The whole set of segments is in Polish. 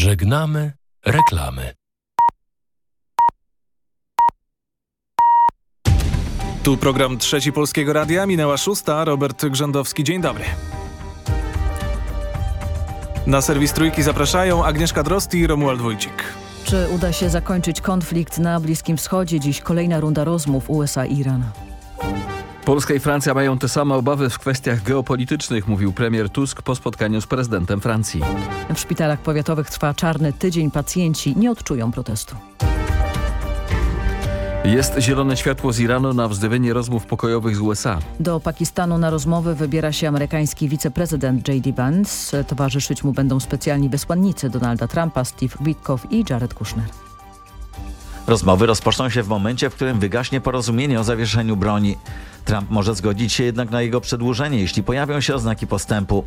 Żegnamy reklamy. Tu program Trzeci Polskiego Radia. Minęła szósta. Robert Grzędowski. Dzień dobry. Na serwis Trójki zapraszają Agnieszka Drost i Romuald Wójcik. Czy uda się zakończyć konflikt na Bliskim Wschodzie? Dziś kolejna runda rozmów USA-Iran. Polska i Francja mają te same obawy w kwestiach geopolitycznych, mówił premier Tusk po spotkaniu z prezydentem Francji. W szpitalach powiatowych trwa czarny tydzień. Pacjenci nie odczują protestu. Jest zielone światło z Iranu na wznowienie rozmów pokojowych z USA. Do Pakistanu na rozmowy wybiera się amerykański wiceprezydent J.D. Vance. Towarzyszyć mu będą specjalni wysłannicy Donalda Trumpa, Steve Witkoff i Jared Kushner. Rozmowy rozpoczną się w momencie, w którym wygaśnie porozumienie o zawieszeniu broni. Trump może zgodzić się jednak na jego przedłużenie, jeśli pojawią się oznaki postępu.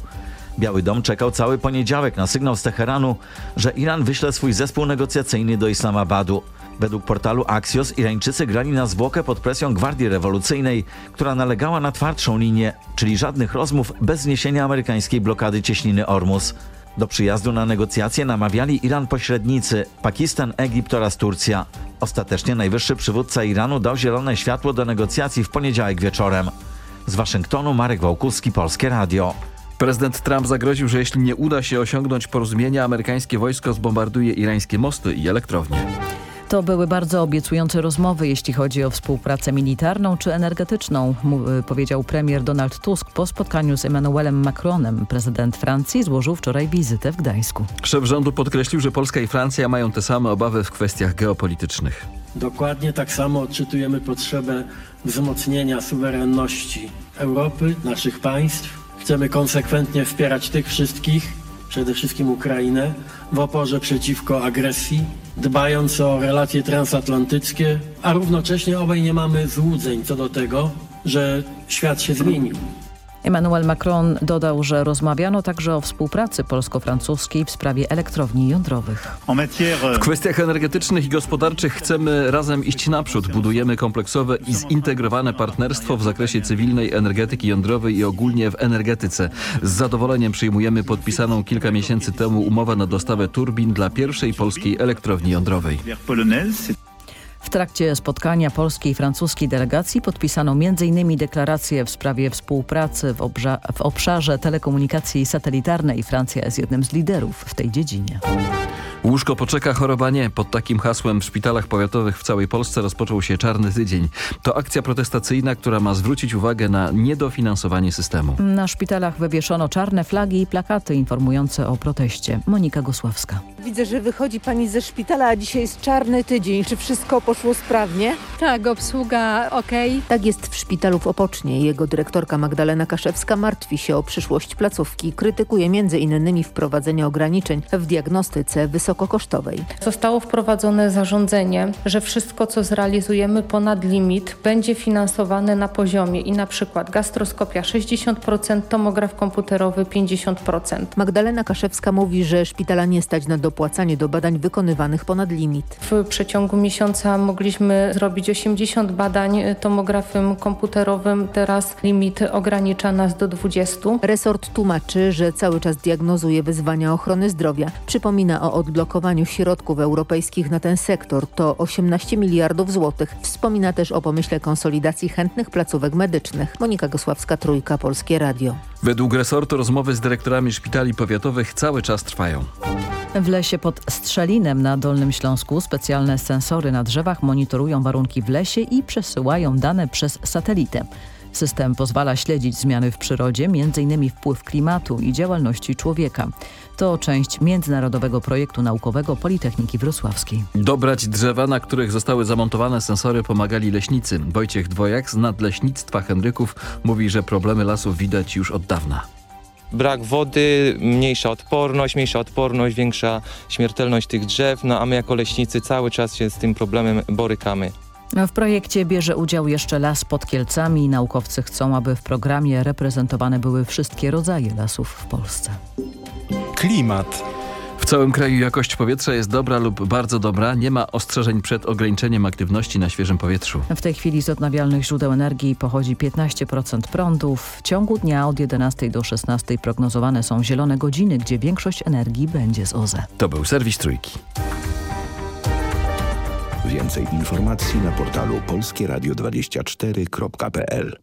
Biały Dom czekał cały poniedziałek na sygnał z Teheranu, że Iran wyśle swój zespół negocjacyjny do Islamabadu. Według portalu Axios Irańczycy grali na zwłokę pod presją Gwardii Rewolucyjnej, która nalegała na twardszą linię, czyli żadnych rozmów bez zniesienia amerykańskiej blokady cieśniny Ormus. Do przyjazdu na negocjacje namawiali Iran pośrednicy, Pakistan, Egipt oraz Turcja. Ostatecznie najwyższy przywódca Iranu dał zielone światło do negocjacji w poniedziałek wieczorem. Z Waszyngtonu Marek Wałkuski, Polskie Radio. Prezydent Trump zagroził, że jeśli nie uda się osiągnąć porozumienia, amerykańskie wojsko zbombarduje irańskie mosty i elektrownie. To były bardzo obiecujące rozmowy, jeśli chodzi o współpracę militarną czy energetyczną, powiedział premier Donald Tusk po spotkaniu z Emmanuelem Macronem. Prezydent Francji złożył wczoraj wizytę w Gdańsku. Szef rządu podkreślił, że Polska i Francja mają te same obawy w kwestiach geopolitycznych. Dokładnie tak samo odczytujemy potrzebę wzmocnienia suwerenności Europy, naszych państw. Chcemy konsekwentnie wspierać tych wszystkich, przede wszystkim Ukrainę, w oporze przeciwko agresji, dbając o relacje transatlantyckie, a równocześnie obaj nie mamy złudzeń co do tego, że świat się zmienił. Emmanuel Macron dodał, że rozmawiano także o współpracy polsko-francuskiej w sprawie elektrowni jądrowych. W kwestiach energetycznych i gospodarczych chcemy razem iść naprzód. Budujemy kompleksowe i zintegrowane partnerstwo w zakresie cywilnej energetyki jądrowej i ogólnie w energetyce. Z zadowoleniem przyjmujemy podpisaną kilka miesięcy temu umowę na dostawę turbin dla pierwszej polskiej elektrowni jądrowej. W trakcie spotkania polskiej i francuskiej delegacji podpisano m.in. deklarację w sprawie współpracy w, w obszarze telekomunikacji satelitarnej. Francja jest jednym z liderów w tej dziedzinie. Łóżko poczeka, choroba nie. Pod takim hasłem w szpitalach powiatowych w całej Polsce rozpoczął się Czarny Tydzień. To akcja protestacyjna, która ma zwrócić uwagę na niedofinansowanie systemu. Na szpitalach wywieszono czarne flagi i plakaty informujące o proteście. Monika Gosławska. Widzę, że wychodzi pani ze szpitala, a dzisiaj jest Czarny Tydzień. Czy wszystko poszło sprawnie? Tak, obsługa ok. Tak jest w szpitalu w Opocznie. Jego dyrektorka Magdalena Kaszewska martwi się o przyszłość placówki. Krytykuje m.in. wprowadzenie ograniczeń w diagnostyce wysokokosztowej. Zostało wprowadzone zarządzenie, że wszystko co zrealizujemy ponad limit będzie finansowane na poziomie i na przykład gastroskopia 60%, tomograf komputerowy 50%. Magdalena Kaszewska mówi, że szpitala nie stać na dopłacanie do badań wykonywanych ponad limit. W przeciągu miesiąca mogliśmy zrobić 80 badań tomografem komputerowym, teraz limit ogranicza nas do 20. Resort tłumaczy, że cały czas diagnozuje wyzwania ochrony zdrowia. Przypomina o odblokowaniu środków europejskich na ten sektor. To 18 miliardów złotych. Wspomina też o pomyśle konsolidacji chętnych placówek medycznych. Monika Gosławska, Trójka, Polskie Radio. Według resortu rozmowy z dyrektorami szpitali powiatowych cały czas trwają. W lesie pod Strzelinem na Dolnym Śląsku specjalne sensory na drzewach monitorują warunki w lesie i przesyłają dane przez satelitę. System pozwala śledzić zmiany w przyrodzie, m.in. wpływ klimatu i działalności człowieka. To część międzynarodowego projektu naukowego Politechniki Wrocławskiej. Dobrać drzewa, na których zostały zamontowane sensory pomagali leśnicy. Wojciech Dwojak z Nadleśnictwa Henryków mówi, że problemy lasów widać już od dawna brak wody, mniejsza odporność, mniejsza odporność, większa śmiertelność tych drzew, no a my jako leśnicy cały czas się z tym problemem borykamy. W projekcie bierze udział jeszcze las pod Kielcami. Naukowcy chcą, aby w programie reprezentowane były wszystkie rodzaje lasów w Polsce. Klimat. W całym kraju jakość powietrza jest dobra lub bardzo dobra. Nie ma ostrzeżeń przed ograniczeniem aktywności na świeżym powietrzu. W tej chwili z odnawialnych źródeł energii pochodzi 15% prądu. W ciągu dnia od 11 do 16 prognozowane są zielone godziny, gdzie większość energii będzie z OZE. To był serwis Trójki. Więcej informacji na portalu polskieradio24.pl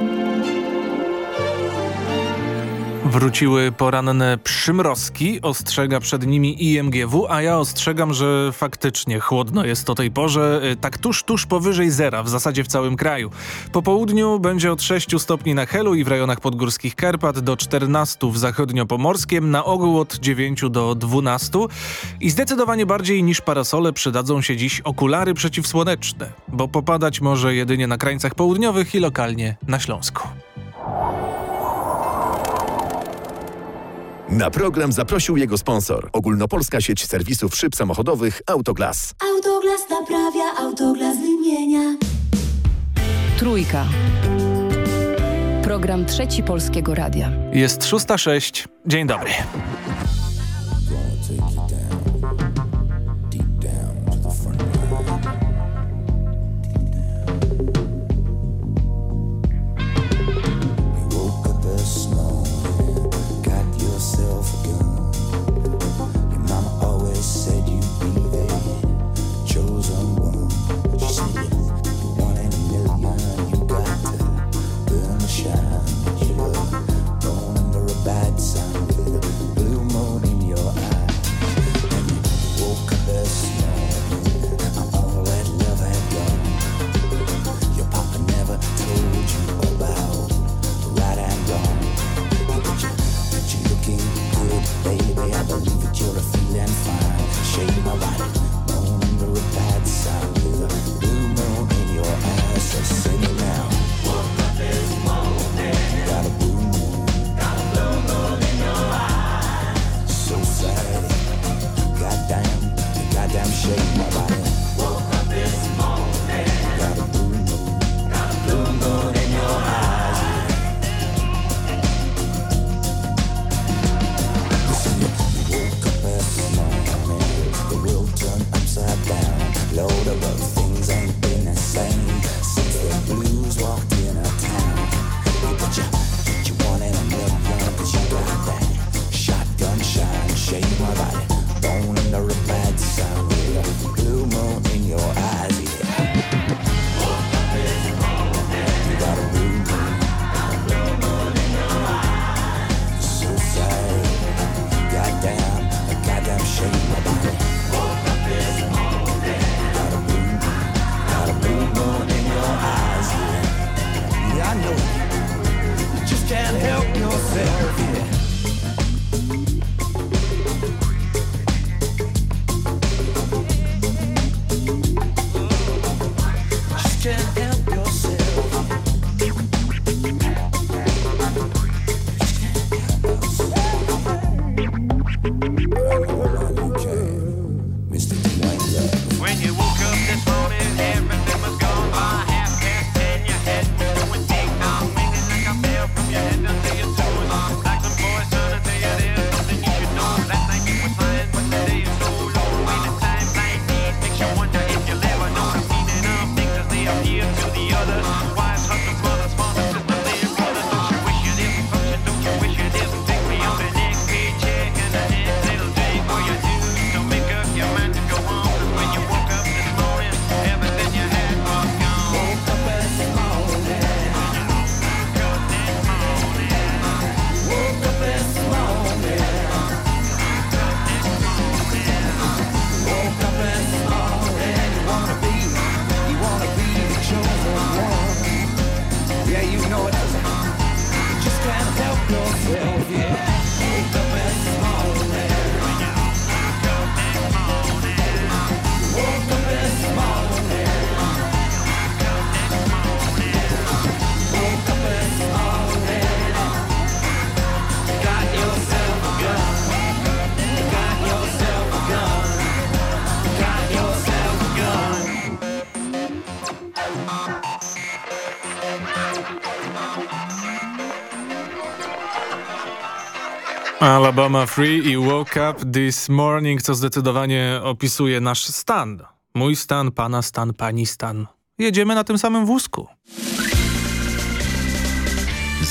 Wróciły poranne przymrozki, ostrzega przed nimi IMGW, a ja ostrzegam, że faktycznie chłodno jest o tej porze, y, tak tuż, tuż powyżej zera, w zasadzie w całym kraju. Po południu będzie od 6 stopni na Helu i w rejonach podgórskich Karpat do 14 w zachodniopomorskiem, na ogół od 9 do 12 i zdecydowanie bardziej niż parasole przydadzą się dziś okulary przeciwsłoneczne, bo popadać może jedynie na krańcach południowych i lokalnie na Śląsku. Na program zaprosił jego sponsor. Ogólnopolska sieć serwisów szyb samochodowych Autoglas. Autoglas naprawia, Autoglas wymienia. Trójka. Program Trzeci Polskiego Radia. Jest 6.06. Dzień dobry. Alabama Free i Woke Up This Morning, co zdecydowanie opisuje nasz stan. Mój stan, pana stan, pani stan. Jedziemy na tym samym wózku.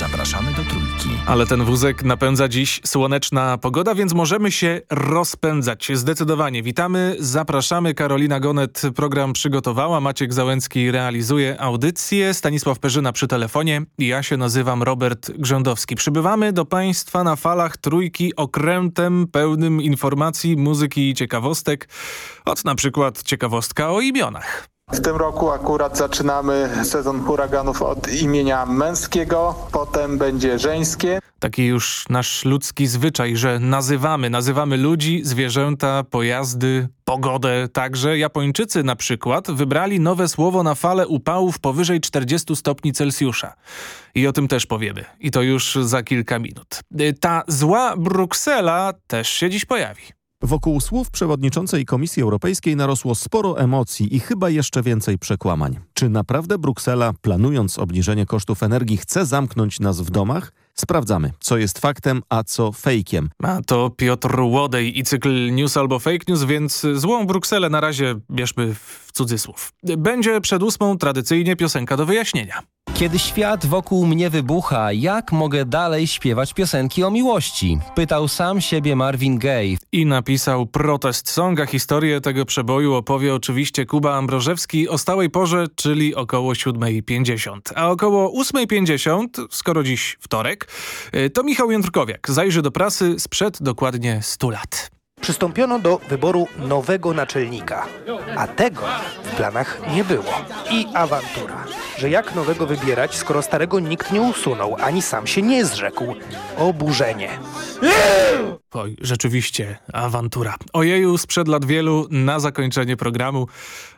Zapraszamy do Trójki. Ale ten wózek napędza dziś słoneczna pogoda, więc możemy się rozpędzać. Zdecydowanie. Witamy, zapraszamy. Karolina Gonet program przygotowała, Maciek Załęcki realizuje audycję, Stanisław Perzyna przy telefonie. Ja się nazywam Robert Grzędowski. Przybywamy do Państwa na falach Trójki okrętem pełnym informacji, muzyki i ciekawostek. Od na przykład ciekawostka o imionach. W tym roku akurat zaczynamy sezon huraganów od imienia męskiego, potem będzie żeńskie. Taki już nasz ludzki zwyczaj, że nazywamy, nazywamy ludzi, zwierzęta, pojazdy, pogodę także. Japończycy na przykład wybrali nowe słowo na falę upałów powyżej 40 stopni Celsjusza. I o tym też powiemy. I to już za kilka minut. Ta zła Bruksela też się dziś pojawi. Wokół słów przewodniczącej Komisji Europejskiej narosło sporo emocji i chyba jeszcze więcej przekłamań. Czy naprawdę Bruksela, planując obniżenie kosztów energii, chce zamknąć nas w domach? Sprawdzamy, co jest faktem, a co fejkiem. A to Piotr Łodej i cykl News albo Fake News, więc złą Brukselę na razie bierzmy w cudzysłów. Będzie przed ósmą tradycyjnie piosenka do wyjaśnienia. Kiedy świat wokół mnie wybucha, jak mogę dalej śpiewać piosenki o miłości? Pytał sam siebie Marvin Gaye. I napisał protest song, a historię tego przeboju opowie oczywiście Kuba Ambrożewski o stałej porze, czyli około 7.50. A około 8.50, skoro dziś wtorek, to Michał Jędrkowiak zajrzy do prasy sprzed dokładnie 100 lat. Przystąpiono do wyboru nowego naczelnika, a tego w planach nie było. I awantura, że jak nowego wybierać, skoro starego nikt nie usunął, ani sam się nie zrzekł. Oburzenie. Oj, rzeczywiście, awantura. Ojeju, sprzed lat wielu na zakończenie programu,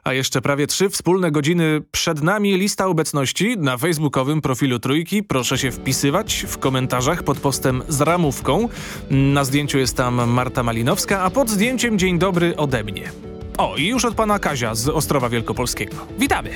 a jeszcze prawie trzy wspólne godziny przed nami lista obecności na facebookowym profilu Trójki. Proszę się wpisywać w komentarzach pod postem z ramówką. Na zdjęciu jest tam Marta Malinowska, a pod zdjęciem dzień dobry ode mnie. O, i już od pana Kazia z Ostrowa Wielkopolskiego. Witamy!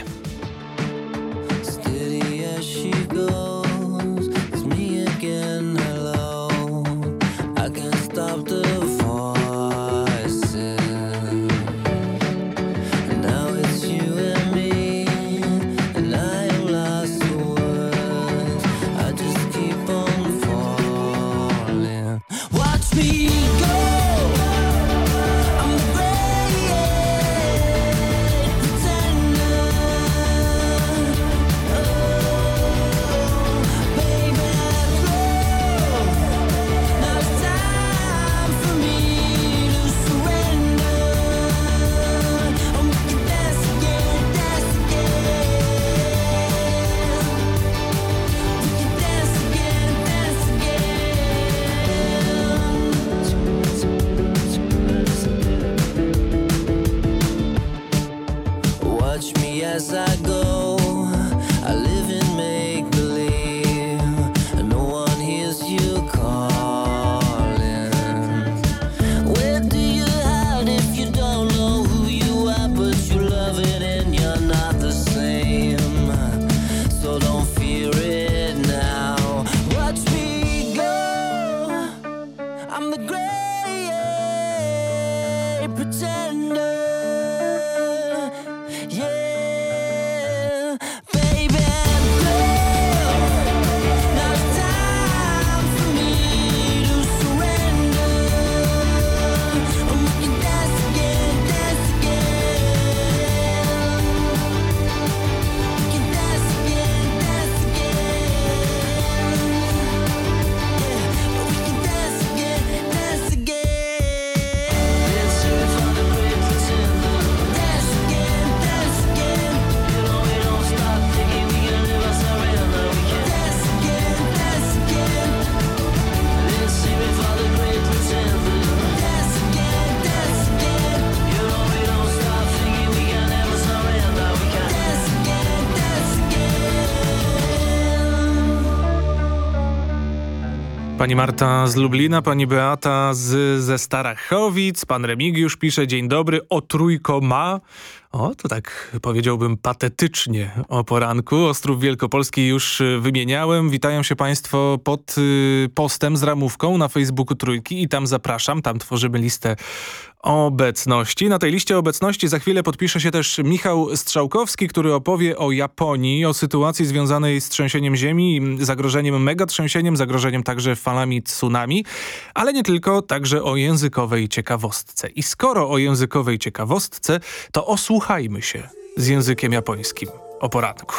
Pani Marta z Lublina, pani Beata z, ze Starachowic, pan Remigiusz pisze dzień dobry, o trójko ma, O, to tak powiedziałbym patetycznie o poranku. Ostrów Wielkopolski już y, wymieniałem. Witają się Państwo pod y, postem z ramówką na Facebooku Trójki i tam zapraszam. Tam tworzymy listę obecności. Na tej liście obecności za chwilę podpisze się też Michał Strzałkowski, który opowie o Japonii, o sytuacji związanej z trzęsieniem ziemi, zagrożeniem megatrzęsieniem, zagrożeniem także falami tsunami, ale nie tylko, także o językowej ciekawostce. I skoro o językowej ciekawostce, to osłuchajmy się z językiem japońskim o poranku.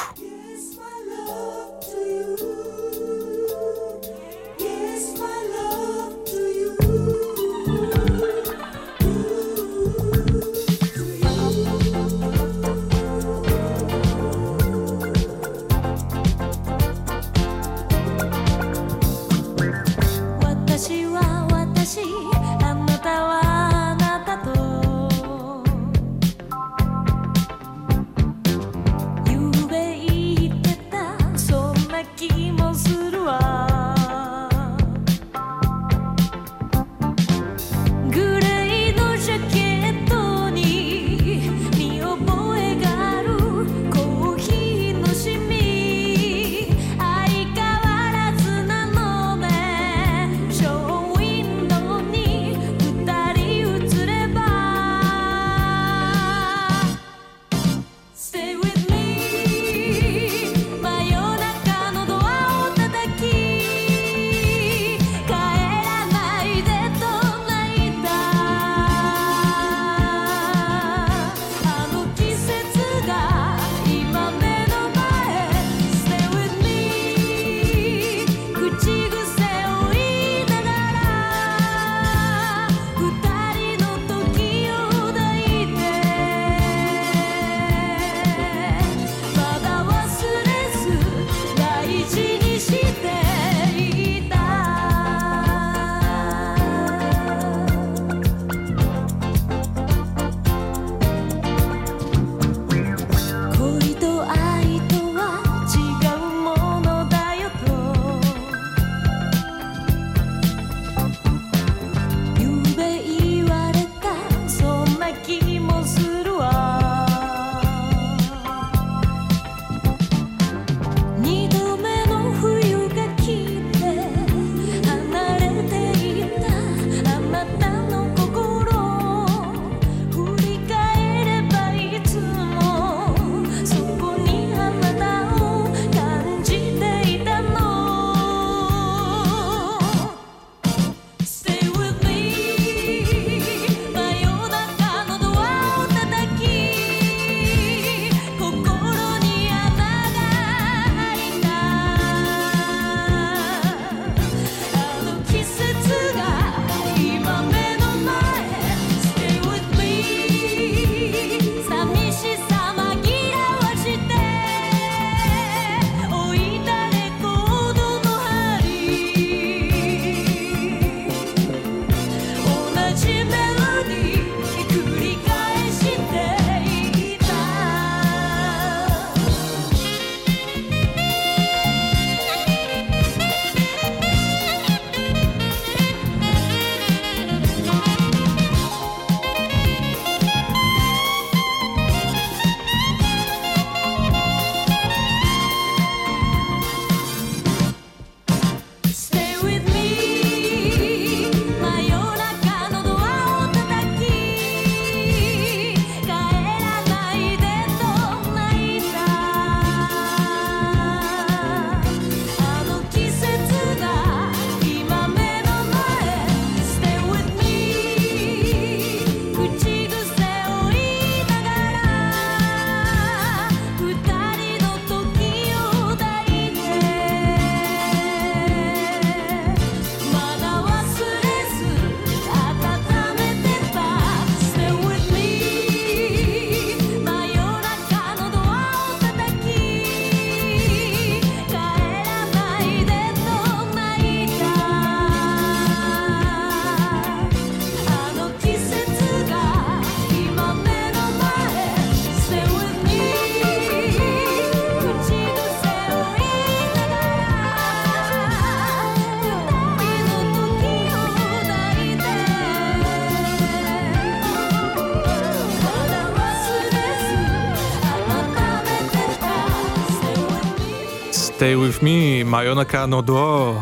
Stay With Me, Mayonaka no Duo,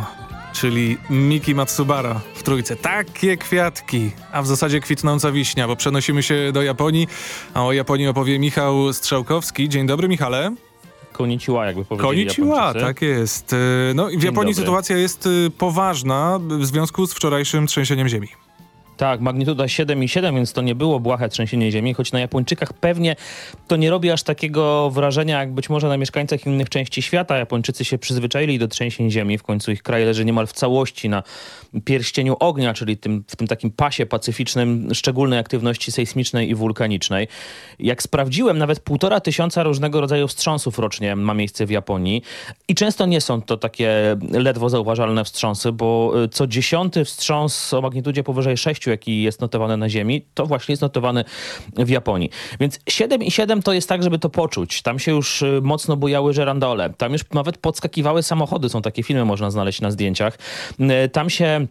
czyli Miki Matsubara w trójce. Takie kwiatki, a w zasadzie kwitnąca wiśnia, bo przenosimy się do Japonii, a o Japonii opowie Michał Strzałkowski. Dzień dobry, Michale. Koniciła, jakby powiedzieli Koniciła, tak jest. No i w Japonii sytuacja jest y, poważna w związku z wczorajszym trzęsieniem ziemi. Tak, magnituda 7,7, więc to nie było błahe trzęsienie ziemi, choć na Japończykach pewnie to nie robi aż takiego wrażenia, jak być może na mieszkańcach innych części świata. Japończycy się przyzwyczaili do trzęsień ziemi, w końcu ich kraj leży niemal w całości na pierścieniu ognia, czyli tym, w tym takim pasie pacyficznym szczególnej aktywności sejsmicznej i wulkanicznej. Jak sprawdziłem, nawet półtora tysiąca różnego rodzaju wstrząsów rocznie ma miejsce w Japonii i często nie są to takie ledwo zauważalne wstrząsy, bo y, co dziesiąty wstrząs o magnitudzie powyżej 6, jaki jest notowany na Ziemi, to właśnie jest notowany w Japonii. Więc 7,7 to jest tak, żeby to poczuć. Tam się już y, mocno bujały żerandole. Tam już nawet podskakiwały samochody. Są takie filmy, można znaleźć na zdjęciach. Y, Tam się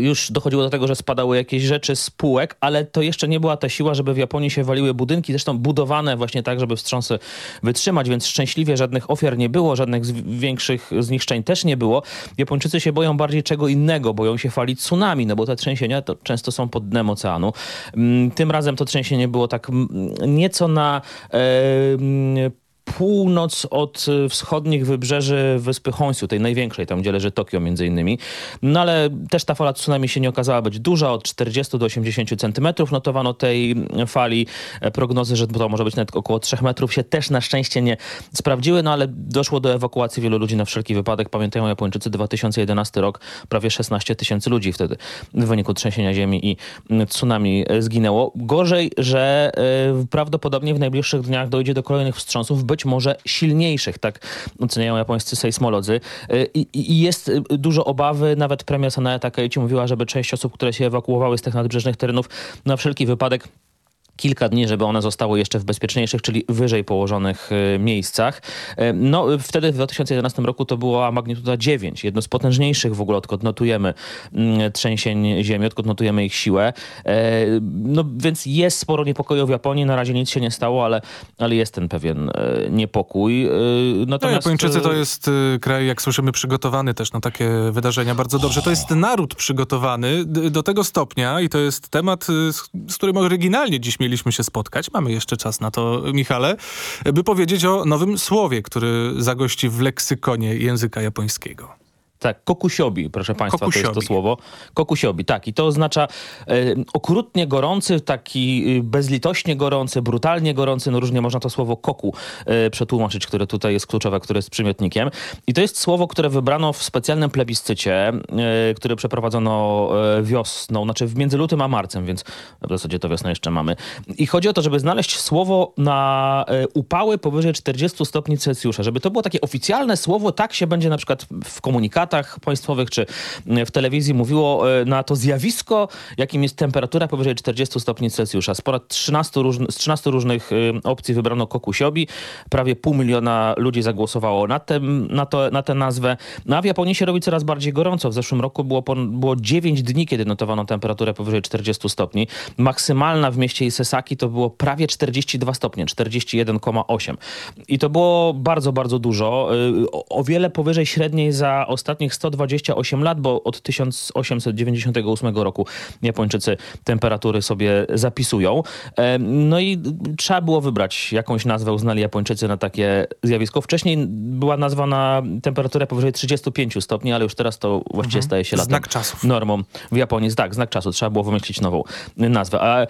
już dochodziło do tego, że spadały jakieś rzeczy z półek, ale to jeszcze nie była ta siła, żeby w Japonii się waliły budynki, zresztą budowane właśnie tak, żeby wstrząsy wytrzymać, więc szczęśliwie żadnych ofiar nie było, żadnych większych zniszczeń też nie było. Japończycy się boją bardziej czego innego, boją się fali tsunami, no bo te trzęsienia to często są pod dnem oceanu. Mm, Tym razem to trzęsienie było tak mm, nieco na e, mm, północ od y, wschodnich wybrzeży wyspy Honshu, tej największej, tam gdzie leży Tokio między innymi. No ale też ta fala tsunami się nie okazała być duża, od 40 do 80 centymetrów notowano tej fali. E, Prognozy, że to może być nawet około 3 metrów się też na szczęście nie sprawdziły, no ale doszło do ewakuacji wielu ludzi na wszelki wypadek. Pamiętają Japończycy 2011 rok, prawie 16 tysięcy ludzi wtedy w wyniku trzęsienia ziemi i mm, tsunami e, zginęło. Gorzej, że e, prawdopodobnie w najbliższych dniach dojdzie do kolejnych wstrząsów, być może silniejszych, tak oceniają japońscy sejsmolodzy. E, I, jest e, dużo obawy, nawet premier Sanae Takeichi mówiła, żeby część osób, które się ewakuowały z tych nadbrzeżnych terenów na wszelki wypadek kilka dni, żeby one zostały jeszcze w bezpieczniejszych, czyli wyżej położonych e, miejscach. E, No wtedy w 2011 roku to była magnituda 9, jedno z potężniejszych w ogóle, odkąd notujemy mm, trzęsień ziemi, odkąd notujemy ich siłę. E, No więc jest sporo niepokoju w Japonii, na razie nic się nie stało, ale, ale jest ten pewien niepokój. No, Natomiast Japończycy to jest kraj, jak słyszymy, przygotowany też na takie wydarzenia bardzo dobrze. To jest naród przygotowany do tego stopnia i to jest temat, z którym oryginalnie dziś mieliśmy się spotkać. Mamy jeszcze czas na to, Michale, by powiedzieć o nowym słowie, który zagości w leksykonie języka japońskiego. Tak, kokusiobi, proszę państwa, to jest to Kokusiobi. słowo. Kokusiobi, tak. I to oznacza e, okrutnie gorący, taki e, bezlitośnie gorący, brutalnie gorący, no różnie można to słowo koku e, przetłumaczyć, które tutaj jest kluczowe, które jest przymiotnikiem. I to jest słowo, które wybrano w specjalnym plebiscycie, e, który przeprowadzono e, wiosną, znaczy w między lutym a marcem, więc w zasadzie to wiosnę jeszcze mamy. I chodzi o to, żeby znaleźć słowo na upały powyżej 40 stopni Celsjusza, żeby to było takie oficjalne słowo, tak się będzie na przykład w komunikatach państwowych czy w telewizji mówiło e, na to zjawisko, jakim jest temperatura powyżej 40 stopni Celsjusza. Sporo 13 różn- z 13 różnych e, opcji wybrano kokusiobi. Prawie pół miliona ludzi zagłosowało na, tem, na, to, na tę nazwę. No a w Japonii się robi coraz bardziej gorąco. W zeszłym roku było, było 9 dni, kiedy notowano temperaturę powyżej 40 stopni. Maksymalna w mieście Isesaki to było prawie 42 stopnie, 41,8. I to było bardzo, bardzo dużo. Y, O, wiele powyżej średniej za ostatnich 128 lat, bo od 1898 roku Japończycy temperatury sobie zapisują. No i trzeba było wybrać jakąś nazwę, uznali Japończycy na takie zjawisko. Wcześniej była nazwa na temperaturę powyżej 35 stopni, ale już teraz to właściwie Mhm. staje się latem Znak czasów. normą w Japonii. Tak, znak czasu. Trzeba było wymyślić nową nazwę. A e,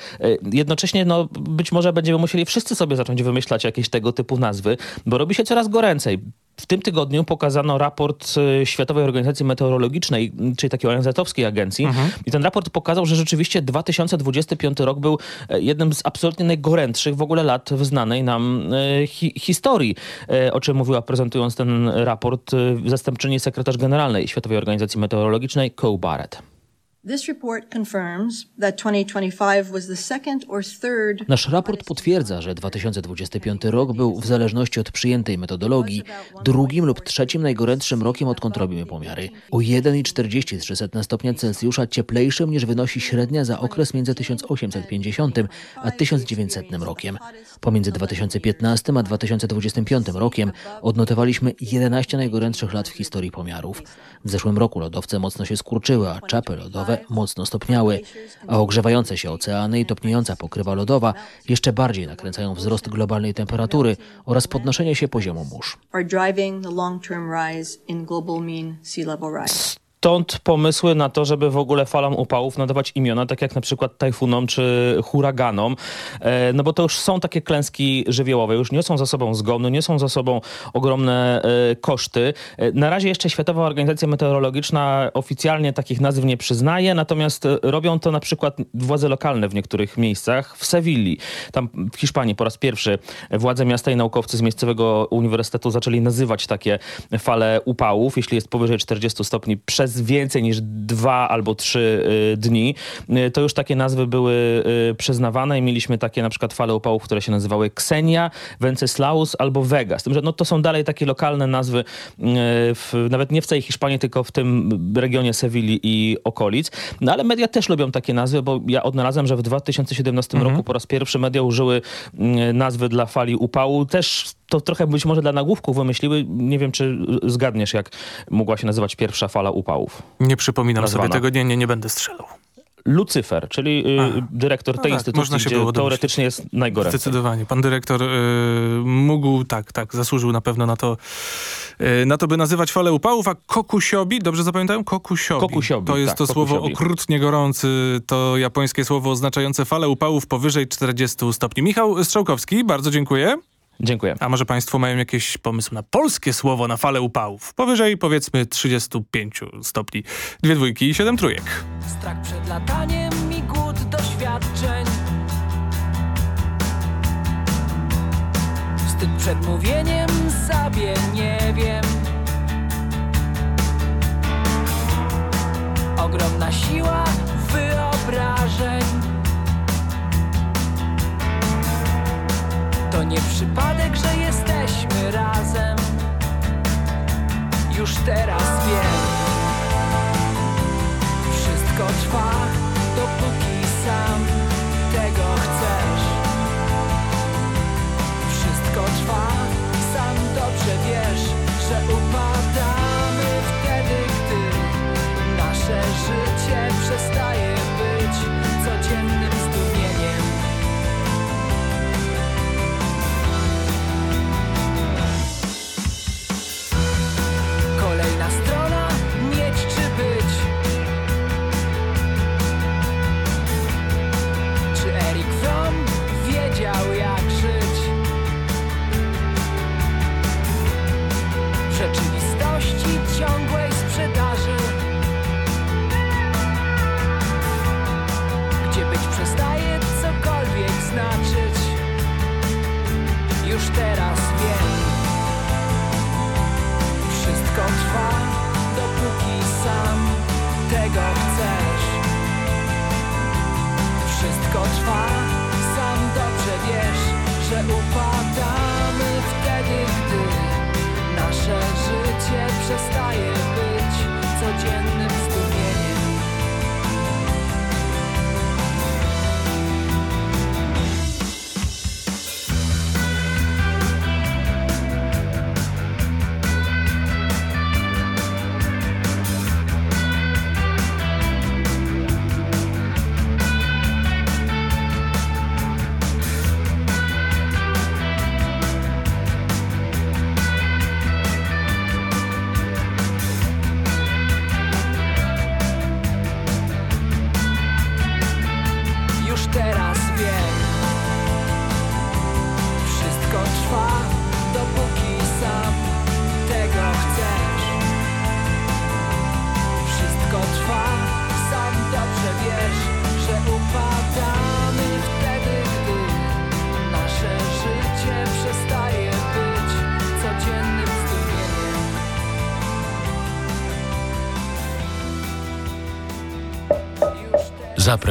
jednocześnie no, być może będziemy musieli wszyscy sobie zacząć wymyślać jakieś tego typu nazwy, bo robi się coraz goręcej. W tym tygodniu pokazano raport e, Światowej Organizacji Meteorologicznej, m, czyli takiej ONZ-owskiej agencji. I ten raport pokazał, że rzeczywiście 2025 rok był e, jednym z absolutnie najgorętszych w ogóle lat w znanej nam e, hi historii, e, o czym mówiła prezentując ten raport e, zastępczyni sekretarz generalnej Światowej Organizacji Meteorologicznej, Co Barrett. Nasz raport potwierdza, że 2025 rok był w zależności od przyjętej metodologii drugim lub trzecim najgorętszym rokiem, odkąd robimy pomiary. O 1,43 stopnia Celsjusza cieplejszym niż wynosi średnia za okres między 1850 a 1900 rokiem. Pomiędzy 2015 a 2025 rokiem odnotowaliśmy 11 najgorętszych lat w historii pomiarów. W zeszłym roku lodowce mocno się skurczyły, a czapy lodowe mocno stopniały, a ogrzewające się oceany i topniejąca pokrywa lodowa jeszcze bardziej nakręcają wzrost globalnej temperatury oraz podnoszenie się poziomu mórz. Stąd pomysły na to, żeby w ogóle falom upałów nadawać imiona, tak jak na przykład tajfunom czy huraganom, e, no bo to już są takie klęski żywiołowe, już niosą za sobą zgony, niosą za sobą ogromne e, koszty. E, na razie jeszcze Światowa Organizacja Meteorologiczna oficjalnie takich nazw nie przyznaje, natomiast robią to na przykład władze lokalne w niektórych miejscach. W Sewilli, tam w Hiszpanii po raz pierwszy władze miasta i naukowcy z miejscowego uniwersytetu zaczęli nazywać takie fale upałów, jeśli jest powyżej 40 stopni przez więcej niż dwa albo trzy y, dni, y, to już takie nazwy były y, przyznawane i mieliśmy takie na przykład fale upałów, które się nazywały Ksenia, Wenceslaus albo Vega. Z tym, że no, to są dalej takie lokalne nazwy, w, nawet nie w całej Hiszpanii, tylko w tym regionie Sewilli i okolic. No ale media też lubią takie nazwy, bo ja odnalazłem, że w 2017 mhm. roku po raz pierwszy media użyły nazwy dla fali upału. Też to trochę być może dla nagłówków wymyśliły. Nie wiem, czy zgadniesz, jak mogła się nazywać pierwsza fala upałów. Nie przypominam Nazwana. sobie tego, nie, nie, nie będę strzelał. Lucyfer, czyli y, dyrektor tej no tak, instytucji, gdzie teoretycznie jest najgoręcej. Zdecydowanie. Pan dyrektor y, mógł, tak, tak, zasłużył na pewno na to, y, na to, by nazywać falę upałów, a kokusiobi, dobrze zapamiętałem? Kokusiobi. kokusiobi to jest tak, to kokusiobi. słowo okrutnie gorący, to japońskie słowo oznaczające falę upałów powyżej 40 stopni. Michał Strzałkowski, bardzo dziękuję. Dziękuję. A może państwo mają jakieś pomysł na polskie słowo na falę upałów? Powyżej powiedzmy 35 stopni. Dwie dwójki i siedem trójek. Strach przed lataniem i głód doświadczeń. Wstyd przed mówieniem sobie nie wiem. Ogromna siła wyobrażeń. To nie przypadek, że jesteśmy razem. Już teraz wiem. Wszystko trwa, dopóki sam tego chcesz. Wszystko trwa,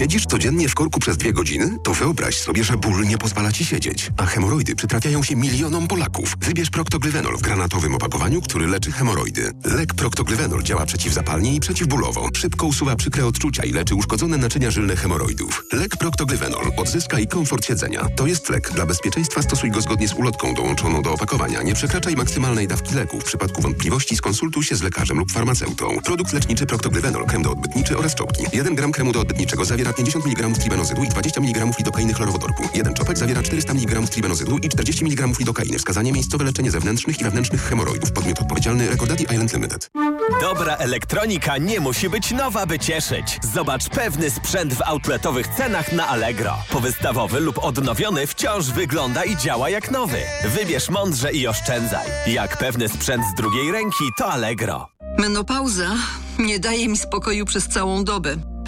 Siedzisz codziennie w korku przez dwie godziny? To wyobraź sobie, że ból nie pozwala ci siedzieć. A hemoroidy przytrafiają się milionom Polaków. Wybierz Proctoglyvenol w granatowym opakowaniu, który leczy hemoroidy. Lek Proctoglyvenol działa przeciwzapalnie i przeciwbólowo. Szybko usuwa przykre odczucia i leczy uszkodzone naczynia żylne hemoroidów. Lek Proctoglyvenol odzyskaj komfort siedzenia. To jest lek. Dla bezpieczeństwa stosuj go zgodnie z ulotką dołączoną do opakowania. Nie przekraczaj maksymalnej dawki leku. W przypadku wątpliwości skonsultuj się z lekarzem lub farmaceutą. Produkt leczniczy Proctoglyvenol, krem doodbytniczy oraz czopki. 1 gram kremu doodbytniczego zawiera 50 mg tribenozydu i 20 mg lidokainy chlorowodorku. Jeden czopek zawiera 400 mg tribenozydu i 40 mg lidokainy. Wskazanie miejscowe leczenie zewnętrznych i wewnętrznych hemoroidów. Podmiot odpowiedzialny Recordati Island Limited. Dobra elektronika nie musi być nowa, by cieszyć. Zobacz pewny sprzęt w outletowych cenach na Allegro. Powystawowy lub odnowiony wciąż wygląda i działa jak nowy. Wybierz mądrze i oszczędzaj. Jak pewny sprzęt z drugiej ręki, to Allegro. Menopauza nie daje mi spokoju przez całą dobę.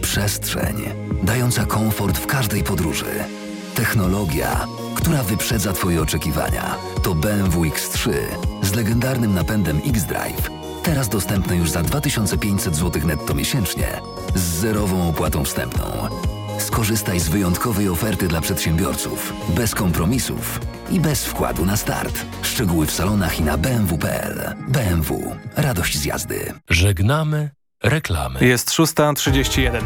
Przestrzeń, dająca komfort w każdej podróży. Technologia, która wyprzedza Twoje oczekiwania. To BMW X3 z legendarnym napędem X-Drive. Teraz dostępne już za 2500 zł netto miesięcznie z zerową opłatą wstępną. Skorzystaj z wyjątkowej oferty dla przedsiębiorców, bez kompromisów i bez wkładu na start. Szczegóły w salonach i na bmw.pl. BMW. Radość z jazdy. Żegnamy reklamy. Jest 6.31.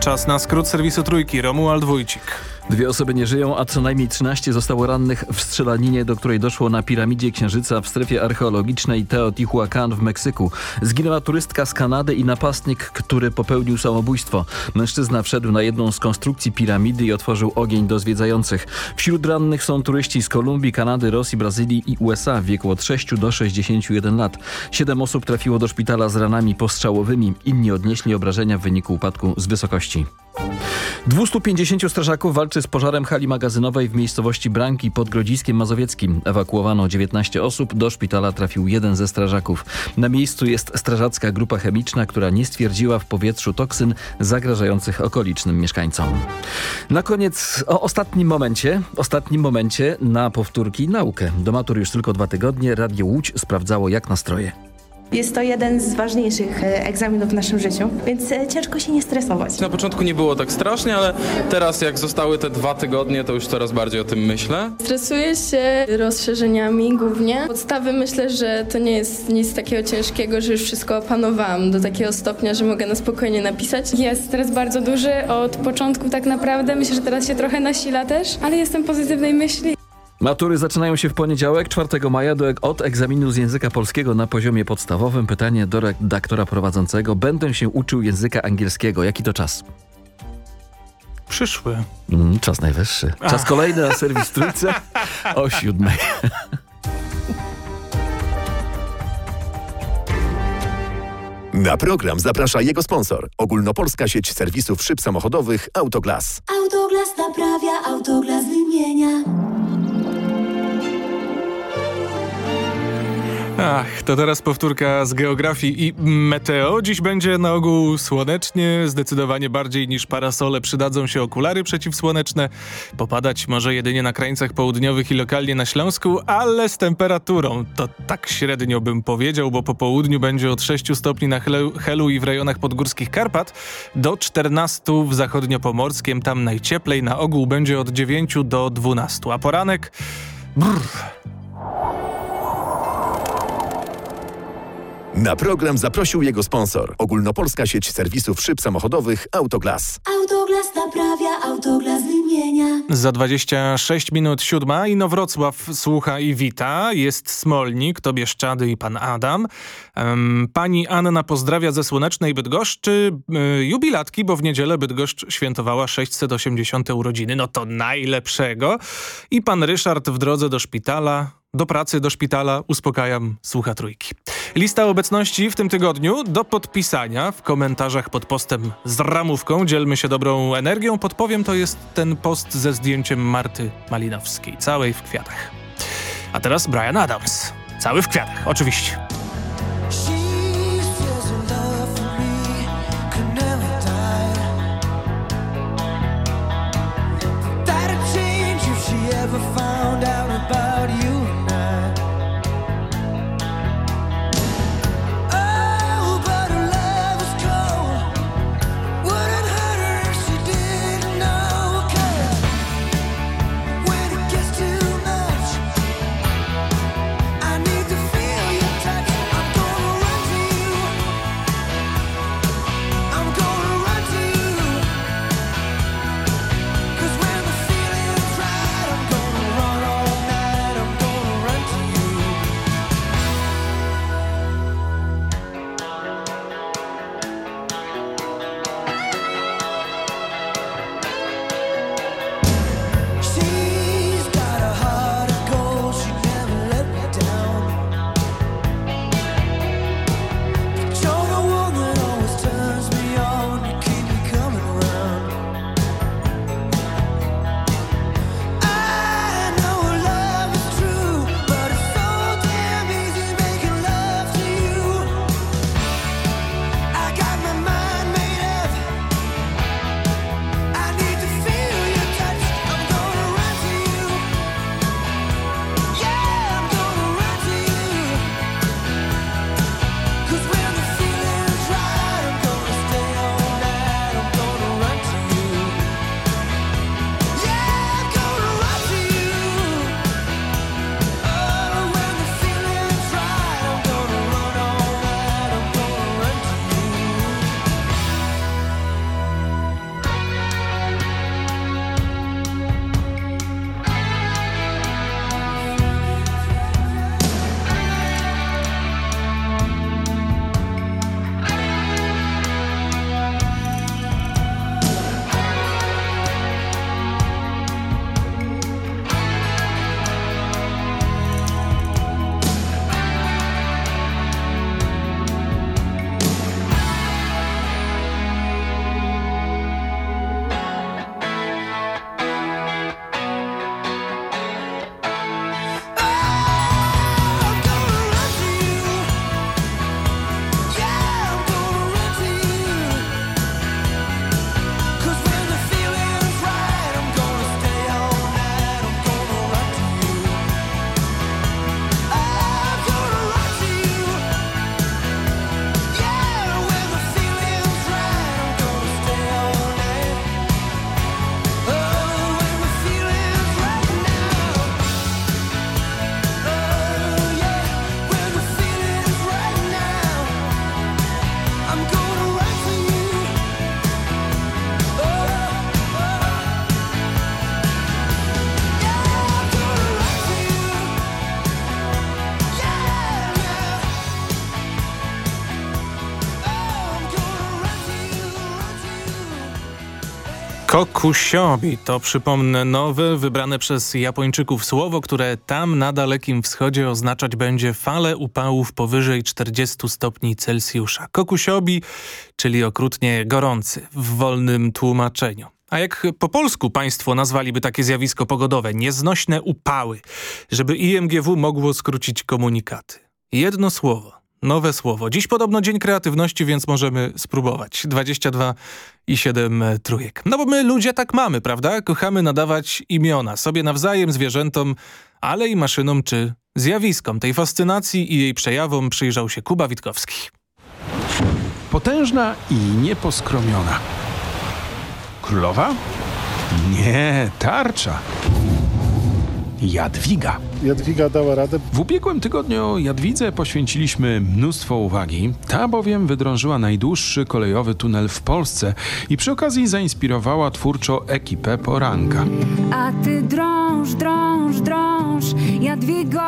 Czas na skrót serwisu Trójki. Romuald Wójcik. Dwie osoby nie żyją, a co najmniej 13 zostało rannych w strzelaninie, do której doszło na piramidzie Księżyca w strefie archeologicznej Teotihuacan w Meksyku. Zginęła turystka z Kanady i napastnik, który popełnił samobójstwo. Mężczyzna wszedł na jedną z konstrukcji piramidy i otworzył ogień do zwiedzających. Wśród rannych są turyści z Kolumbii, Kanady, Rosji, Brazylii i USA w wieku od 6 do 61 lat. Siedem osób trafiło do szpitala z ranami postrzałowymi. Inni odnieśli obrażenia w wyniku upadku z wysokości. 250 strażaków walczy z pożarem hali magazynowej w miejscowości Branki pod Grodziskiem Mazowieckim. Ewakuowano 19 osób, do szpitala trafił jeden ze strażaków. Na miejscu jest strażacka grupa chemiczna, która nie stwierdziła w powietrzu toksyn zagrażających okolicznym mieszkańcom. Na koniec o ostatnim momencie, ostatnim momencie na powtórki naukę. Do matur już tylko dwa tygodnie. Radio Łódź sprawdzało jak nastroje. Jest to jeden z ważniejszych e, egzaminów w naszym życiu, więc e, ciężko się nie stresować. Na początku nie było tak strasznie, ale teraz jak zostały te dwa tygodnie, to już coraz bardziej o tym myślę. Stresuję się rozszerzeniami głównie. Podstawy myślę, że to nie jest nic takiego ciężkiego, że już wszystko opanowałam do takiego stopnia, że mogę na spokojnie napisać. Jest stres bardzo duży od początku tak naprawdę. Myślę, że teraz się trochę nasila też, ale jestem pozytywnej myśli. Matury zaczynają się w poniedziałek, 4 maja, do, od egzaminu z języka polskiego na poziomie podstawowym. Pytanie do redaktora prowadzącego. Będę się uczył języka angielskiego. Jaki to czas? Przyszły. Mm, czas najwyższy. Czas kolejny na serwis Trójce o siódmej. Na program zaprasza jego sponsor. Ogólnopolska sieć serwisów szyb samochodowych Autoglas. Autoglas naprawia, autoglas wymienia. Ach, to teraz powtórka z geografii i meteo. Dziś będzie na ogół słonecznie, zdecydowanie bardziej niż parasole przydadzą się okulary przeciwsłoneczne. Popadać może jedynie na krańcach południowych i lokalnie na Śląsku, ale z temperaturą to tak średnio bym powiedział, bo po południu będzie od 6 stopni na Helu, i w rejonach podgórskich Karpat do 14 w zachodniopomorskiem, tam najcieplej, na ogół będzie od 9 do 12, a poranek... Brrr. Na program zaprosił jego sponsor. Ogólnopolska sieć serwisów szyb samochodowych Autoglas. Autoglas naprawia, autoglas wymienia. Za 26 minut siódma Inowrocław słucha i wita. Jest Smolnik, to Bieszczady i pan Adam. Um, pani Anna pozdrawia ze słonecznej Bydgoszczy y, jubilatki, bo w niedzielę Bydgoszcz świętowała 680 urodziny. No to najlepszego. I pan Ryszard w drodze do szpitala do pracy, do szpitala, uspokajam, słucha trójki. Lista obecności w tym tygodniu do podpisania w komentarzach pod postem z ramówką. Dzielmy się dobrą energią. Podpowiem, to jest ten post ze zdjęciem Marty Malinowskiej, całej w kwiatach. A teraz Brian Adams, cały w kwiatach, oczywiście. Kokusiobi to przypomnę nowe, wybrane przez Japończyków słowo, które tam na Dalekim Wschodzie oznaczać będzie falę upałów powyżej 40 stopni Celsjusza. Kokusiobi, czyli okrutnie gorący w wolnym tłumaczeniu. A jak po polsku państwo nazwaliby takie zjawisko pogodowe? Nieznośne upały, żeby IMGW mogło skrócić komunikaty. Jedno słowo. Nowe słowo. Dziś podobno Dzień Kreatywności, więc możemy spróbować. 22 i 7 trójek. No bo my ludzie tak mamy, prawda? Kochamy nadawać imiona sobie nawzajem, zwierzętom, ale i maszynom czy zjawiskom. Tej fascynacji i jej przejawom przyjrzał się Kuba Witkowski. Potężna i nieposkromiona. Królowa? Nie, tarcza. Jadwiga. Jadwiga dała radę. W ubiegłym tygodniu Jadwidze poświęciliśmy mnóstwo uwagi. Ta bowiem wydrążyła najdłuższy kolejowy tunel w Polsce i przy okazji zainspirowała twórczo ekipę Poranka. A ty drąż, drąż, drąż, Jadwigo.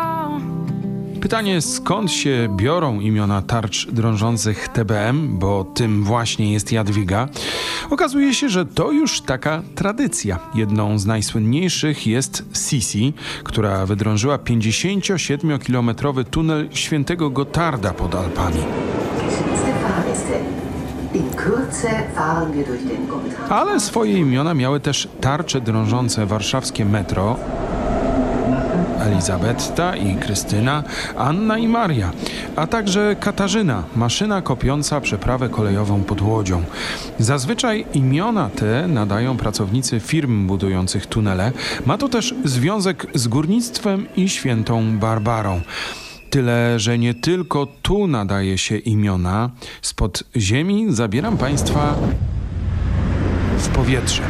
Pytanie, skąd się biorą imiona tarcz drążących TBM, bo tym właśnie jest Jadwiga? Okazuje się, że to już taka tradycja. Jedną z najsłynniejszych jest Sisi, która wydrążyła 57-kilometrowy tunel świętego Gotarda pod Alpami. Ale swoje imiona miały też tarcze drążące warszawskie metro, Elizabetta i Krystyna, Anna i Maria, a także Katarzyna, maszyna kopiąca przeprawę kolejową pod Łodzią. Zazwyczaj imiona te nadają pracownicy firm budujących tunele. Ma to też związek z górnictwem i świętą Barbarą. Tyle, że nie tylko tu nadaje się imiona. Spod ziemi zabieram Państwa w powietrze,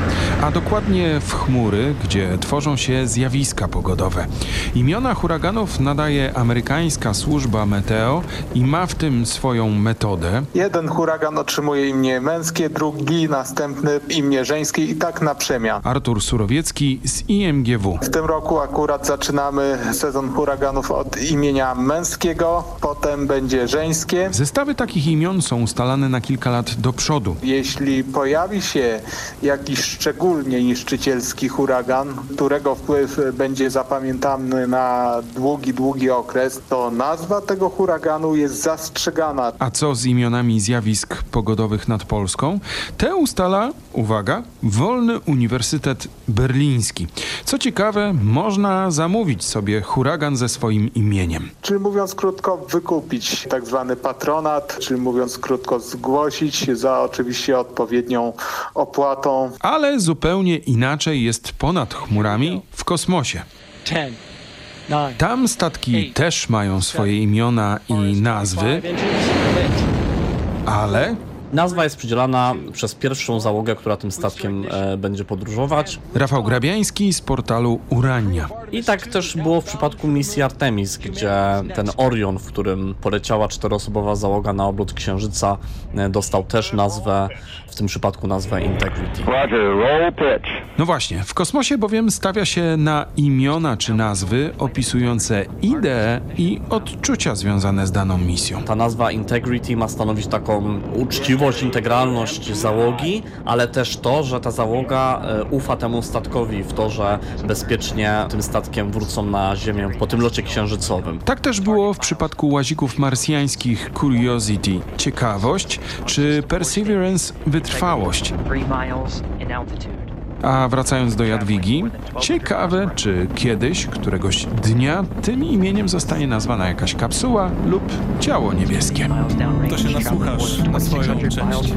a dokładnie w chmury, gdzie tworzą się zjawiska pogodowe. Imiona huraganów nadaje amerykańska służba meteo i ma w tym swoją metodę. Jeden huragan otrzymuje imię męskie, drugi następny imię żeńskie i tak na przemian. Artur Surowiecki z IMGW. W tym roku akurat zaczynamy sezon huraganów od imienia męskiego, potem będzie żeńskie. Zestawy takich imion są ustalane na kilka lat do przodu. Jeśli pojawi się jakiś szczególnie niszczycielski huragan, którego wpływ będzie zapamiętany na długi, długi okres, to nazwa tego huraganu jest zastrzegana. A co z imionami zjawisk pogodowych nad Polską? Te ustala, uwaga, Wolny Uniwersytet Berliński. Co ciekawe, można zamówić sobie huragan ze swoim imieniem. Czyli mówiąc krótko, wykupić tak zwany patronat, czyli mówiąc krótko, zgłosić za oczywiście odpowiednią Ale zupełnie inaczej jest ponad chmurami w kosmosie. Tam statki też mają swoje imiona i nazwy, ale Nazwa jest przydzielana przez pierwszą załogę, która tym statkiem e, będzie podróżować. Rafał Grabiański z portalu Urania. I tak też było w przypadku misji Artemis, gdzie ten Orion, w którym poleciała czteroosobowa załoga na oblot Księżyca, e, dostał też nazwę, w tym przypadku nazwę Integrity. No właśnie, w kosmosie bowiem stawia się na imiona czy nazwy opisujące idee i odczucia związane z daną misją. Ta nazwa Integrity ma stanowić taką uczciwość, integralność załogi, ale też to, że ta załoga e, ufa temu statkowi w to, że bezpiecznie tym statkiem wrócą na Ziemię po tym locie księżycowym. Tak też było w przypadku łazików marsjańskich Curiosity ciekawość, czy Perseverance wytrwałość. A wracając do Jadwigi, ciekawe, czy kiedyś, któregoś dnia, tym imieniem zostanie nazwana jakaś kapsuła lub ciało niebieskie. To się nasłuchasz na swoją część.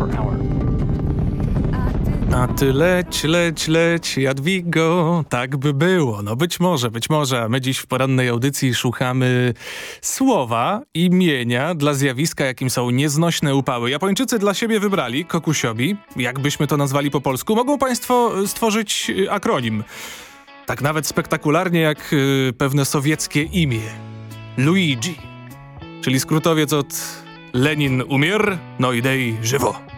A ty leć, leć, leć, Jadwigo, tak by było. No być może, być może. A my dziś w porannej audycji szukamy słowa, imienia dla zjawiska, jakim są nieznośne upały. Japończycy dla siebie wybrali, kokusiobi, jakbyśmy to nazwali po polsku. Mogą państwo stworzyć y, akronim. Tak nawet spektakularnie jak y, pewne sowieckie imię. Luigi, czyli skrótowiec od Lenin umier, no i dej żywo.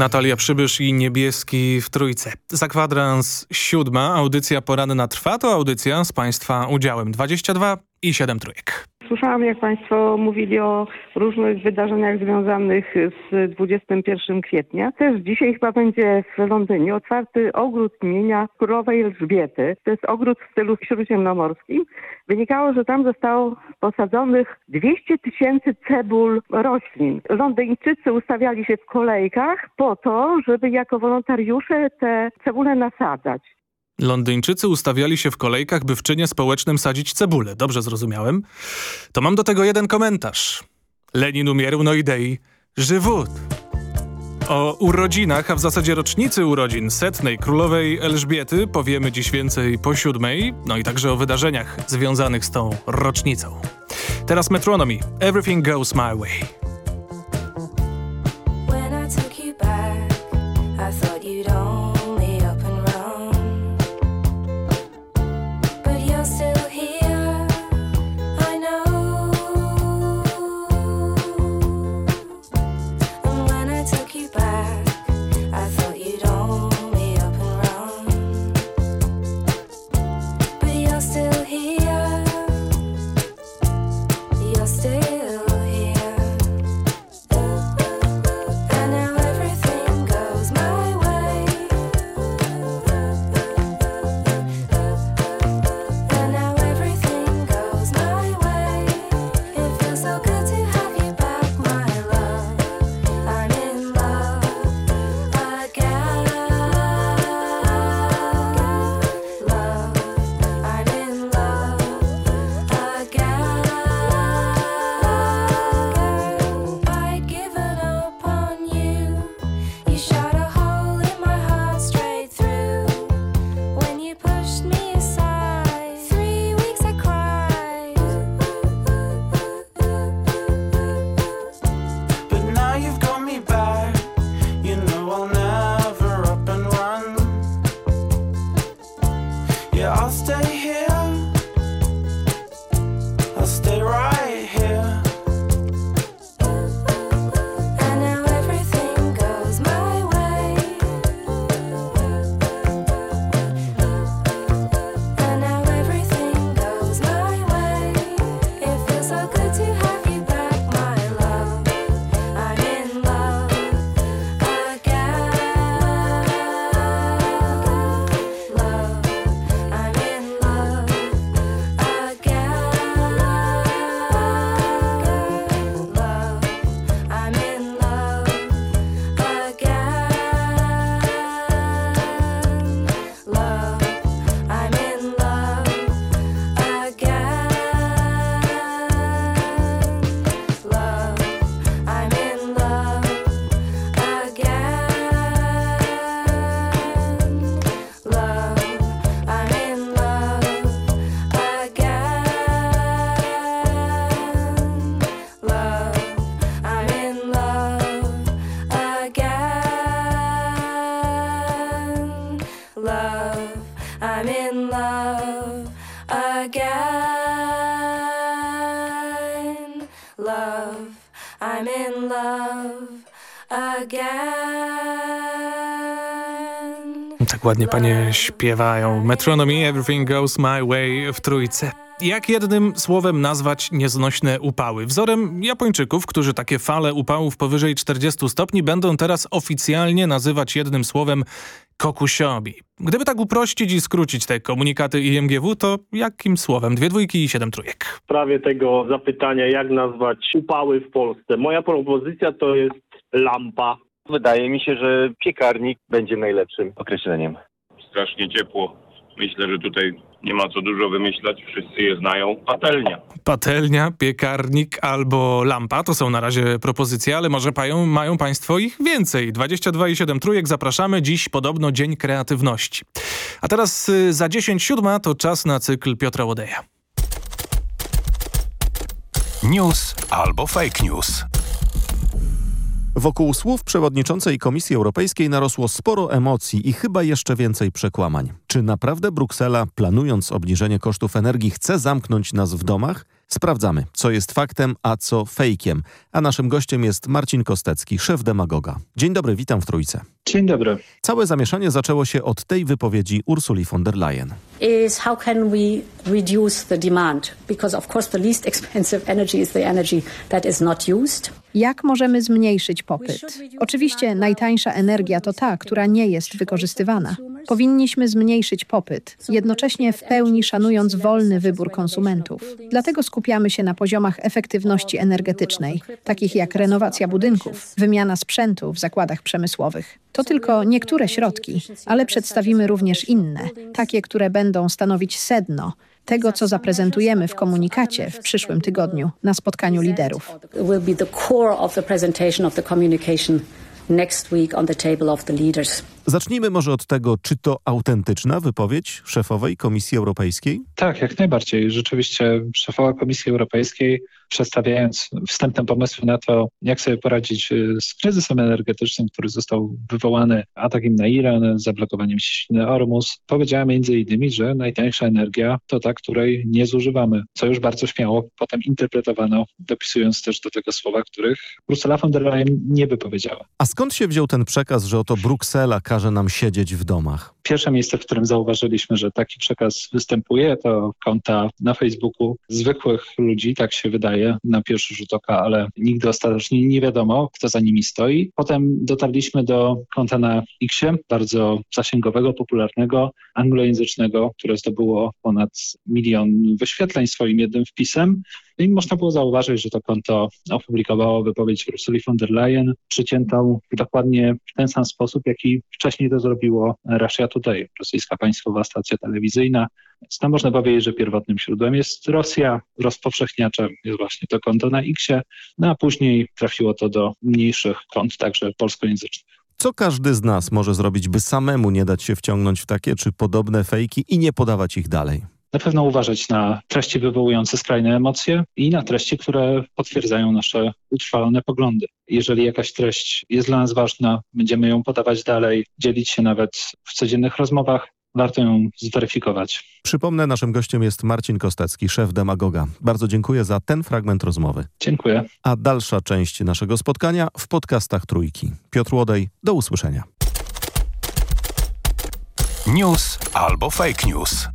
Natalia Przybysz i Niebieski w Trójce. Za kwadrans siódma audycja poranna trwa. To audycja z Państwa udziałem 22 i 7 trójek. Słyszałam, jak Państwo mówili o różnych wydarzeniach związanych z 21 kwietnia. Też dzisiaj chyba będzie w Londynie otwarty ogród imienia królowej Elżbiety. To jest ogród w stylu śródziemnomorskim. Wynikało, że tam zostało posadzonych 200 tysięcy cebul roślin. Londyńczycy ustawiali się w kolejkach po to, żeby jako wolontariusze te cebule nasadzać. Londyńczycy ustawiali się w kolejkach, by w czynie społecznym sadzić cebulę. Dobrze zrozumiałem. To mam do tego jeden komentarz. Lenin umierł, no idei żywot. O urodzinach, a w zasadzie rocznicy urodzin setnej królowej Elżbiety powiemy dziś więcej po siódmej, no i także o wydarzeniach związanych z tą rocznicą. Teraz Metronomy. Everything goes my way. Ładnie panie śpiewają. Metronomy, Everything Goes My Way w trójce. Jak jednym słowem nazwać nieznośne upały? Wzorem Japończyków, którzy takie fale upałów powyżej 40 stopni będą teraz oficjalnie nazywać jednym słowem kokusiobi. Gdyby tak uprościć i skrócić te komunikaty IMGW, to jakim słowem? Dwie dwójki i siedem trójek. w sprawie tego zapytania, jak nazwać upały w Polsce. Moja propozycja to jest lampa. Wydaje mi się, że piekarnik będzie najlepszym określeniem. strasznie ciepło. Myślę, że tutaj nie ma co dużo wymyślać, wszyscy je znają. Patelnia. Patelnia, piekarnik albo lampa to są na razie propozycje, ale może pają, mają Państwo ich więcej. 22 i 7 trójek zapraszamy. Dziś podobno Dzień Kreatywności. A teraz y, za 10 siódma to czas na cykl Piotra Łodeja. News albo fake news. Wokół słów przewodniczącej Komisji Europejskiej narosło sporo emocji i chyba jeszcze więcej przekłamań. Czy naprawdę Bruksela, planując obniżenie kosztów energii, chce zamknąć nas w domach? Sprawdzamy, co jest faktem, a co fejkiem. A naszym gościem jest Marcin Kostecki, szef demagoga. Dzień dobry, witam w Trójce. Dzień dobry. Całe zamieszanie zaczęło się od tej wypowiedzi Ursuli von der Leyen. is how can we reduce the demand? Because of course the least expensive energy is the energy that is not used. Jak możemy zmniejszyć popyt? Oczywiście najtańsza energia to ta, która nie jest wykorzystywana. Powinniśmy zmniejszyć popyt, jednocześnie w pełni szanując wolny wybór konsumentów. Dlatego skupiamy się na poziomach efektywności energetycznej, takich jak renowacja budynków, wymiana sprzętu w zakładach przemysłowych. To tylko niektóre środki, ale przedstawimy również inne, takie, które będą stanowić sedno tego, co zaprezentujemy w komunikacie w przyszłym tygodniu na spotkaniu liderów. Zacznijmy może od tego, czy to autentyczna wypowiedź szefowej Komisji Europejskiej? Tak, jak najbardziej. Rzeczywiście szefowa Komisji Europejskiej, przedstawiając wstępne pomysły na to, jak sobie poradzić y, z kryzysem energetycznym, który został wywołany atakiem na Iran, zablokowaniem ciśniny Ormus, powiedziała między innymi, że najtańsza energia to ta, której nie zużywamy, co już bardzo śmiało potem interpretowano, dopisując też do tego słowa, których Ursula von der Leyen nie wypowiedziała. A skąd się wziął ten przekaz, że oto Bruksela każe nam siedzieć w domach? Pierwsze miejsce, w którym zauważyliśmy, że taki przekaz występuje, to konta na Facebooku zwykłych ludzi, tak się wydaje na pierwszy rzut oka, ale nigdy ostatecznie nie wiadomo, kto za nimi stoi. Potem dotarliśmy do konta na Xie, bardzo zasięgowego, popularnego, anglojęzycznego, które zdobyło ponad milion wyświetleń swoim jednym wpisem. I można było zauważyć, że to konto opublikowało wypowiedź Ursuli von der Leyen, przyciętą dokładnie w ten sam sposób, jaki wcześniej to zrobiło Russia Today, rosyjska państwowa stacja telewizyjna. Więc tam można powiedzieć, że pierwotnym źródłem jest Rosja, rozpowszechniaczem jest właśnie to konto na Xie, no a później trafiło to do mniejszych kont, także polskojęzycznych. Co każdy z nas może zrobić, by samemu nie dać się wciągnąć w takie czy podobne fejki i nie podawać ich dalej? Na pewno uważać na treści wywołujące skrajne emocje i na treści, które potwierdzają nasze utrwalone poglądy. Jeżeli jakaś treść jest dla nas ważna, będziemy ją podawać dalej, dzielić się nawet w codziennych rozmowach, warto ją zweryfikować. Przypomnę, naszym gościem jest Marcin Kostecki, szef demagoga. Bardzo dziękuję za ten fragment rozmowy. Dziękuję. A dalsza część naszego spotkania w podcastach Trójki. Piotr Łodej, do usłyszenia. News albo fake news.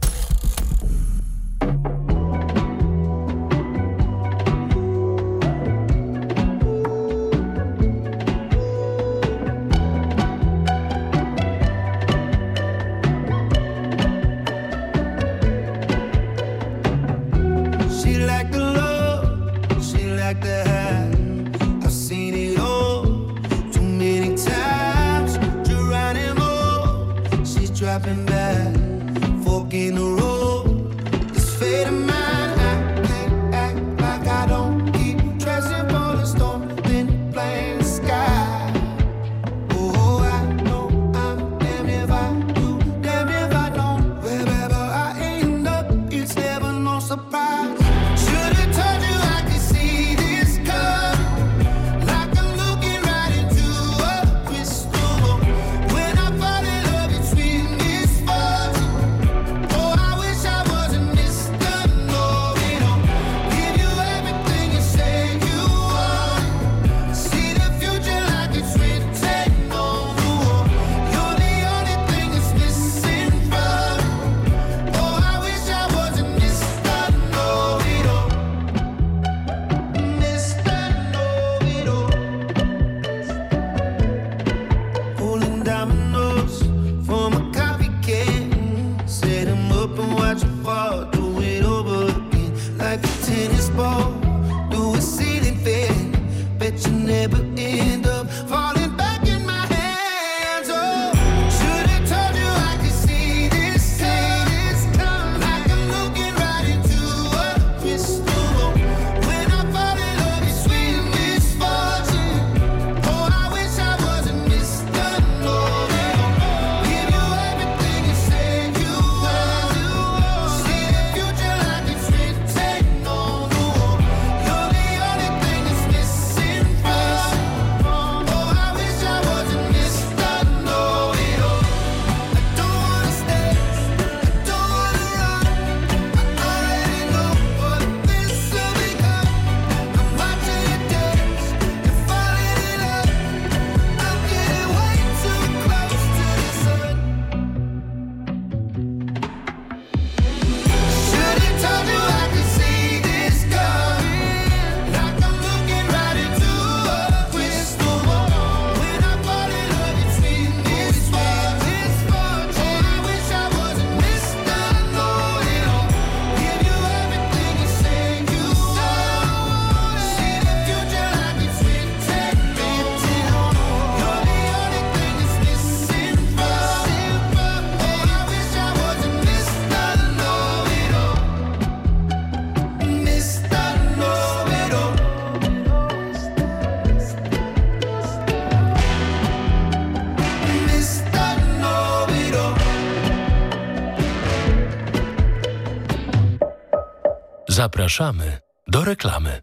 Zapraszamy do reklamy.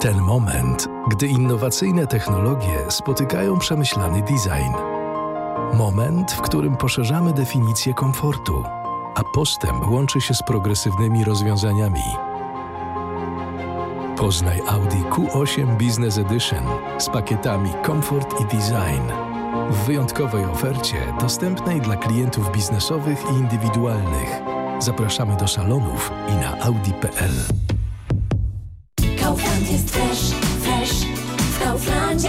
Ten moment, gdy innowacyjne technologie spotykają przemyślany design. Moment, w którym poszerzamy definicję komfortu, a postęp łączy się z progresywnymi rozwiązaniami. Poznaj Audi Q8 Business Edition z pakietami Comfort i Design. W wyjątkowej ofercie dostępnej dla klientów biznesowych i indywidualnych. Zapraszamy do salonów i na audi.pl. Kaufland jest fresh, fresh. W Kauflandzie.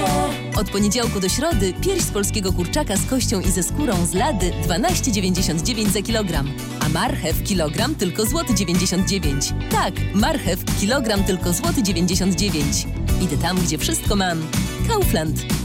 Od poniedziałku do środy pierś z polskiego kurczaka z kością i ze skórą z lady 12,99 za kilogram. A marchew kilogram tylko złoty 99. Tak, marchew kilogram tylko złoty 99. Idę tam, gdzie wszystko mam. Kaufland.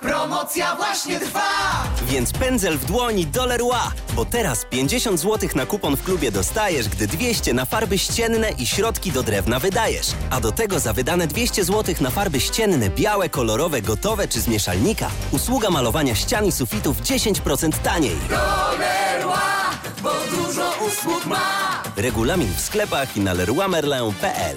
Promocja właśnie trwa! Więc pędzel w dłoni do Leroy, bo teraz 50 zł na kupon w klubie dostajesz, gdy 200 na farby ścienne i środki do drewna wydajesz. A do tego za wydane 200 zł na farby ścienne, białe, kolorowe, gotowe czy z mieszalnika, usługa malowania ścian i sufitów 10% taniej. Dolerła! Bo dużo usług ma! Regulamin w sklepach i na leroymerlin.pl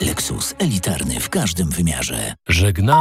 Lexus elitarny w każdym wymiarze. Żegna